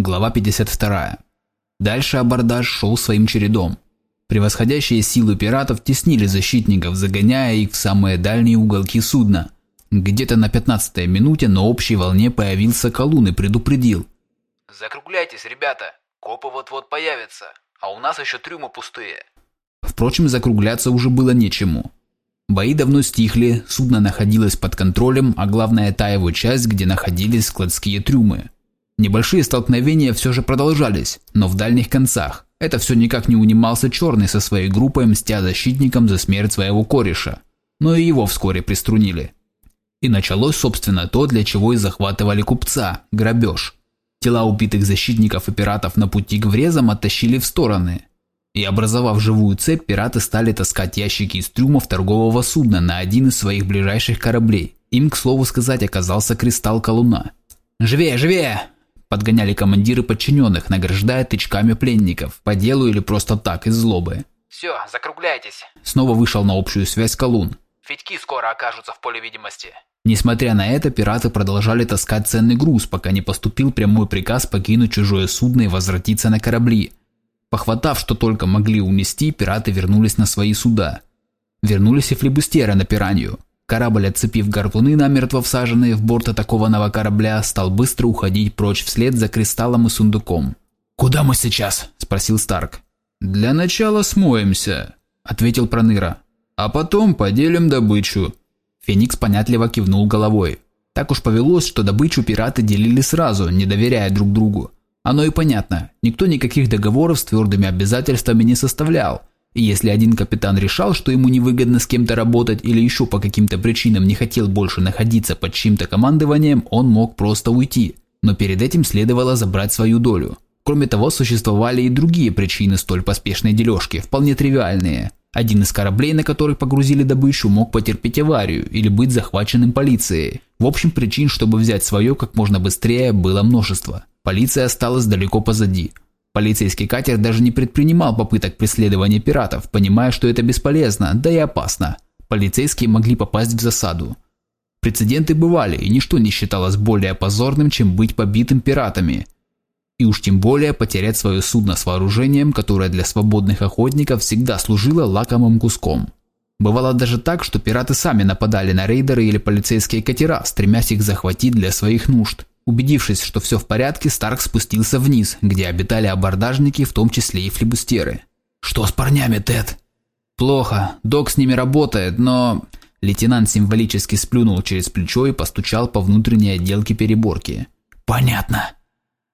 Глава 52. Дальше абордаж шел своим чередом. Превосходящие силы пиратов теснили защитников, загоняя их в самые дальние уголки судна. Где-то на 15-й минуте на общей волне появился Колун и предупредил. «Закругляйтесь, ребята, копы вот-вот появятся, а у нас еще трюмы пустые». Впрочем, закругляться уже было нечему. Бои давно стихли, судно находилось под контролем, а главная та его часть, где находились складские трюмы. Небольшие столкновения все же продолжались, но в дальних концах. Это все никак не унимался Черный со своей группой, мстя защитникам за смерть своего кореша. Но и его вскоре приструнили. И началось, собственно, то, для чего и захватывали купца – грабеж. Тела убитых защитников и пиратов на пути к врезам оттащили в стороны. И образовав живую цепь, пираты стали таскать ящики из трюмов торгового судна на один из своих ближайших кораблей. Им, к слову сказать, оказался кристалл колуна. «Живее, живее!» Подгоняли командиры подчиненных, награждая тычками пленников, по делу или просто так, из злобы. «Все, закругляйтесь. Снова вышел на общую связь Колун. Федьки скоро окажутся в поле видимости». Несмотря на это, пираты продолжали таскать ценный груз, пока не поступил прямой приказ покинуть чужое судно и возвратиться на корабли. Похватав, что только могли унести, пираты вернулись на свои суда. Вернулись и флебустеры на пиранью. Корабль, отцепив гарпуны, намертво всаженные в борт атакованного корабля, стал быстро уходить прочь вслед за кристаллом и сундуком. «Куда мы сейчас?» – спросил Старк. «Для начала смоемся», – ответил Проныра. «А потом поделим добычу». Феникс понятливо кивнул головой. Так уж повелось, что добычу пираты делили сразу, не доверяя друг другу. Оно и понятно, никто никаких договоров с твердыми обязательствами не составлял, если один капитан решал, что ему невыгодно с кем-то работать или еще по каким-то причинам не хотел больше находиться под чьим-то командованием, он мог просто уйти. Но перед этим следовало забрать свою долю. Кроме того, существовали и другие причины столь поспешной дележки, вполне тривиальные. Один из кораблей, на который погрузили добычу, мог потерпеть аварию или быть захваченным полицией. В общем, причин, чтобы взять свое как можно быстрее, было множество. Полиция осталась далеко позади. Полицейский катер даже не предпринимал попыток преследования пиратов, понимая, что это бесполезно, да и опасно. Полицейские могли попасть в засаду. Прецеденты бывали, и ничто не считалось более позорным, чем быть побитым пиратами. И уж тем более потерять свое судно с вооружением, которое для свободных охотников всегда служило лакомым куском. Бывало даже так, что пираты сами нападали на рейдеры или полицейские катера, стремясь их захватить для своих нужд. Убедившись, что все в порядке, Старк спустился вниз, где обитали абордажники, в том числе и флебустеры. «Что с парнями, Тед?» «Плохо. Док с ними работает, но...» Лейтенант символически сплюнул через плечо и постучал по внутренней отделке переборки. «Понятно».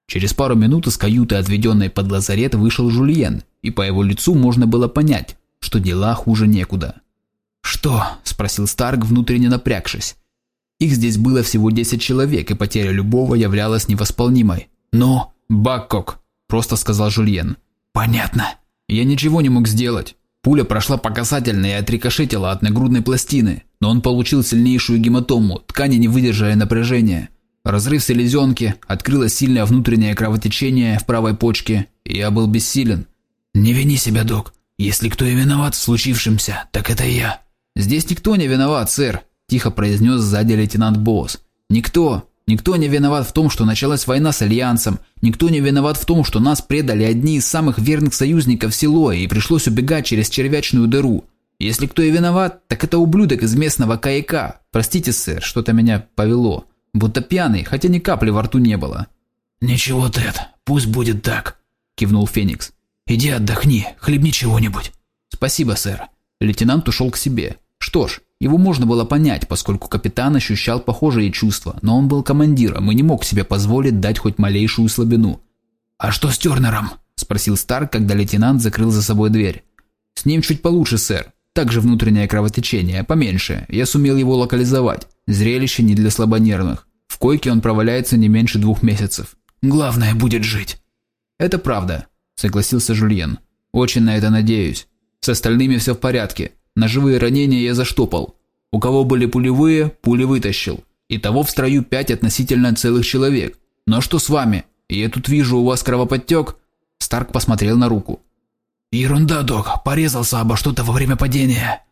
Через пару минут из каюты, отведенной под лазарет, вышел Жульен, и по его лицу можно было понять, что дела хуже некуда. «Что?» – спросил Старк, внутренне напрягшись. Их здесь было всего 10 человек, и потеря любого являлась невосполнимой. «Ну?» «Баккок», – просто сказал Жульен. «Понятно». Я ничего не мог сделать. Пуля прошла по касательной и отрикошетила от нагрудной пластины, но он получил сильнейшую гематому, ткани не выдержали напряжения. Разрыв селезенки, открылось сильное внутреннее кровотечение в правой почке, и я был бессилен. «Не вини себя, док. Если кто и виноват в случившемся, так это я». «Здесь никто не виноват, сэр», – тихо произнес сзади лейтенант Босс. «Никто, никто не виноват в том, что началась война с Альянсом, никто не виноват в том, что нас предали одни из самых верных союзников Силоя и пришлось убегать через червячную дыру. Если кто и виноват, так это ублюдок из местного каяка. Простите, сэр, что-то меня повело. Будто пьяный, хотя ни капли во рту не было». «Ничего, Тед, пусть будет так», – кивнул Феникс. «Иди отдохни, хлебни чего-нибудь». «Спасибо, сэр». Лейтенант ушел к себе. Что ж, его можно было понять, поскольку капитан ощущал похожие чувства, но он был командиром и не мог себе позволить дать хоть малейшую слабину. «А что с Тернером?» – спросил Старк, когда лейтенант закрыл за собой дверь. «С ним чуть получше, сэр. Также внутреннее кровотечение, поменьше. Я сумел его локализовать. Зрелище не для слабонервных. В койке он проваляется не меньше двух месяцев. Главное будет жить». «Это правда», – согласился Жульен. «Очень на это надеюсь. С остальными все в порядке. Ножевые ранения я заштопал. У кого были пулевые, пули вытащил. Итого в строю пять относительно целых человек. Но что с вами? Я тут вижу, у вас кровоподтек?» Старк посмотрел на руку. «Ерунда, док. Порезался обо что-то во время падения».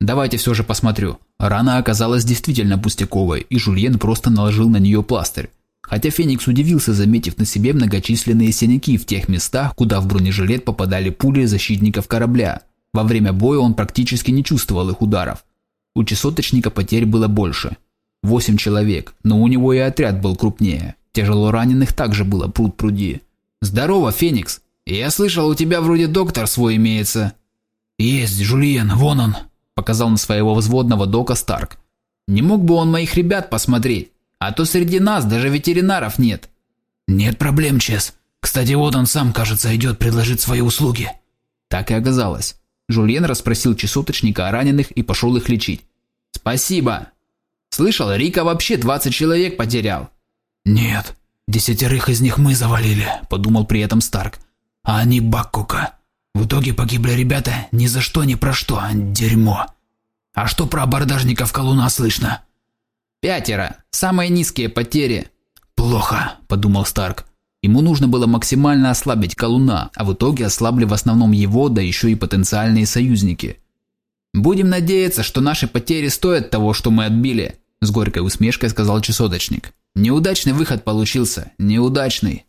«Давайте все же посмотрю». Рана оказалась действительно пустяковой, и Жульен просто наложил на нее пластырь. Хотя Феникс удивился, заметив на себе многочисленные синяки в тех местах, куда в бронежилет попадали пули защитников корабля. Во время боя он практически не чувствовал их ударов. У часоточника потерь было больше. Восемь человек, но у него и отряд был крупнее. Тяжело раненых также было пруд-пруди. «Здорово, Феникс! Я слышал, у тебя вроде доктор свой имеется». «Есть, Жульен, вон он», – показал на своего взводного дока Старк. «Не мог бы он моих ребят посмотреть? А то среди нас даже ветеринаров нет». «Нет проблем, Чес. Кстати, вот он сам, кажется, идет предложить свои услуги». Так и оказалось. Жульен расспросил часоточника о раненых и пошел их лечить. «Спасибо!» «Слышал, Рика вообще 20 человек потерял». «Нет, десятерых из них мы завалили», – подумал при этом Старк. «А они Баккука. В итоге погибли ребята ни за что, ни про что, дерьмо. А что про абордажников колуна слышно?» «Пятеро. Самые низкие потери». «Плохо», – подумал Старк. Ему нужно было максимально ослабить колуна, а в итоге ослабли в основном его, да еще и потенциальные союзники. «Будем надеяться, что наши потери стоят того, что мы отбили», – с горькой усмешкой сказал часоточник. «Неудачный выход получился. Неудачный».